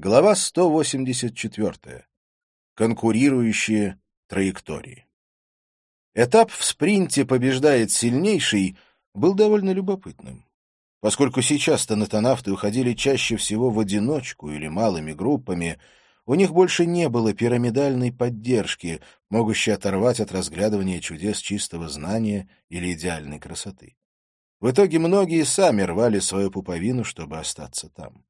Глава 184. Конкурирующие траектории. Этап в спринте «Побеждает сильнейший» был довольно любопытным. Поскольку сейчас тонатонавты уходили чаще всего в одиночку или малыми группами, у них больше не было пирамидальной поддержки, могущей оторвать от разглядывания чудес чистого знания или идеальной красоты. В итоге многие сами рвали свою пуповину, чтобы остаться там.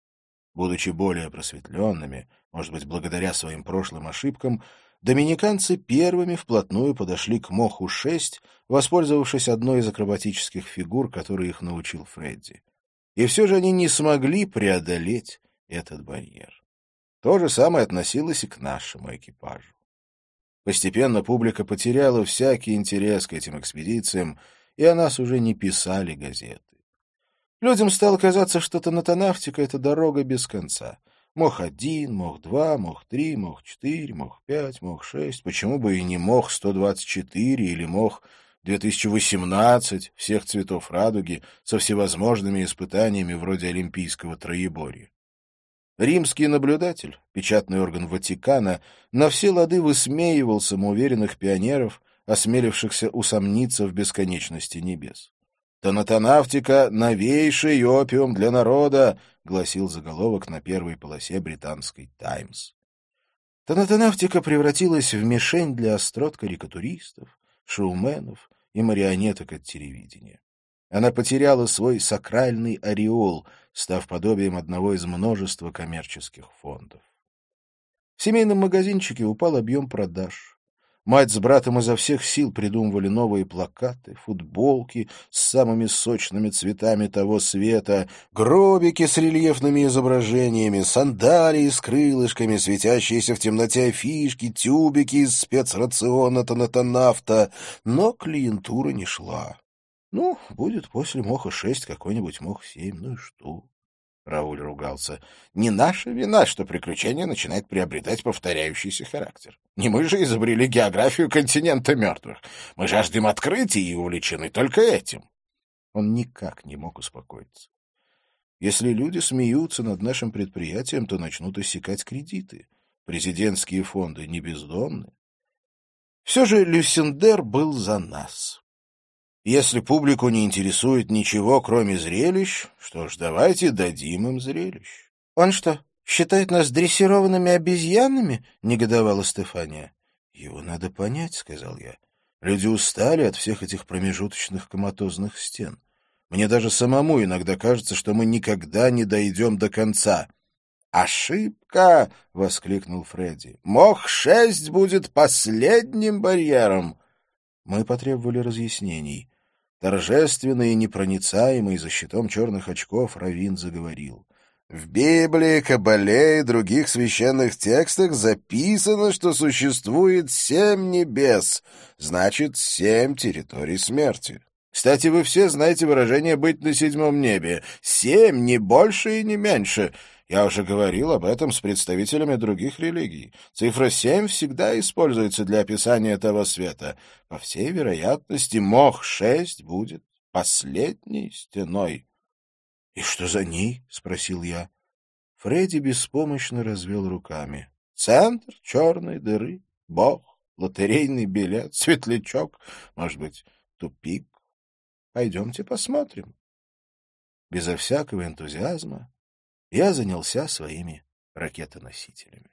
Будучи более просветленными, может быть, благодаря своим прошлым ошибкам, доминиканцы первыми вплотную подошли к Моху-6, воспользовавшись одной из акробатических фигур, которые их научил Фредди. И все же они не смогли преодолеть этот барьер. То же самое относилось и к нашему экипажу. Постепенно публика потеряла всякий интерес к этим экспедициям, и о нас уже не писали газеты. Людям стало казаться, что тонатонавтика — это дорога без конца. Мох-1, Мох-2, Мох-3, Мох-4, Мох-5, Мох-6. Почему бы и не Мох-124 или Мох-2018 всех цветов радуги со всевозможными испытаниями вроде Олимпийского троеборья? Римский наблюдатель, печатный орган Ватикана, на все лады высмеивал самоуверенных пионеров, осмелившихся усомниться в бесконечности небес. «Тонатонавтика — новейший опиум для народа», — гласил заголовок на первой полосе британской «Таймс». Тонатонавтика превратилась в мишень для острот карикатуристов, шоуменов и марионеток от телевидения. Она потеряла свой сакральный ореол, став подобием одного из множества коммерческих фондов. В семейном магазинчике упал объем продаж. Мать с братом изо всех сил придумывали новые плакаты, футболки с самыми сочными цветами того света, гробики с рельефными изображениями, сандалии с крылышками, светящиеся в темноте афишки, тюбики из спецрациона тонатонавта, но клиентура не шла. Ну, будет после Моха-6 какой-нибудь Мох-7, ну и что? Рауль ругался. «Не наша вина, что приключение начинает приобретать повторяющийся характер. Не мы же изобрели географию континента мертвых. Мы жаждем открытий и увлечены только этим». Он никак не мог успокоиться. Если люди смеются над нашим предприятием, то начнут иссякать кредиты. Президентские фонды не бездомны. Все же Люсендер был за нас. Если публику не интересует ничего, кроме зрелищ, что ж, давайте дадим им зрелищ. — Он что, считает нас дрессированными обезьянами? — негодовала Стефания. — Его надо понять, — сказал я. Люди устали от всех этих промежуточных коматозных стен. Мне даже самому иногда кажется, что мы никогда не дойдем до конца. «Ошибка!» — воскликнул Фредди. «Мох-6 будет последним барьером!» Мы потребовали разъяснений. Торжественный и непроницаемый за щитом черных очков Равин заговорил. В Библии, Кабале и других священных текстах записано, что существует семь небес, значит, семь территорий смерти. Кстати, вы все знаете выражение «быть на седьмом небе». Семь, не больше и не меньше. Я уже говорил об этом с представителями других религий. Цифра семь всегда используется для описания того света. По всей вероятности, Мох-6 будет последней стеной. — И что за ней? — спросил я. Фредди беспомощно развел руками. — Центр черной дыры, бог, лотерейный билет, светлячок, может быть, тупик. Пойдемте посмотрим. Безо всякого энтузиазма я занялся своими ракетоносителями.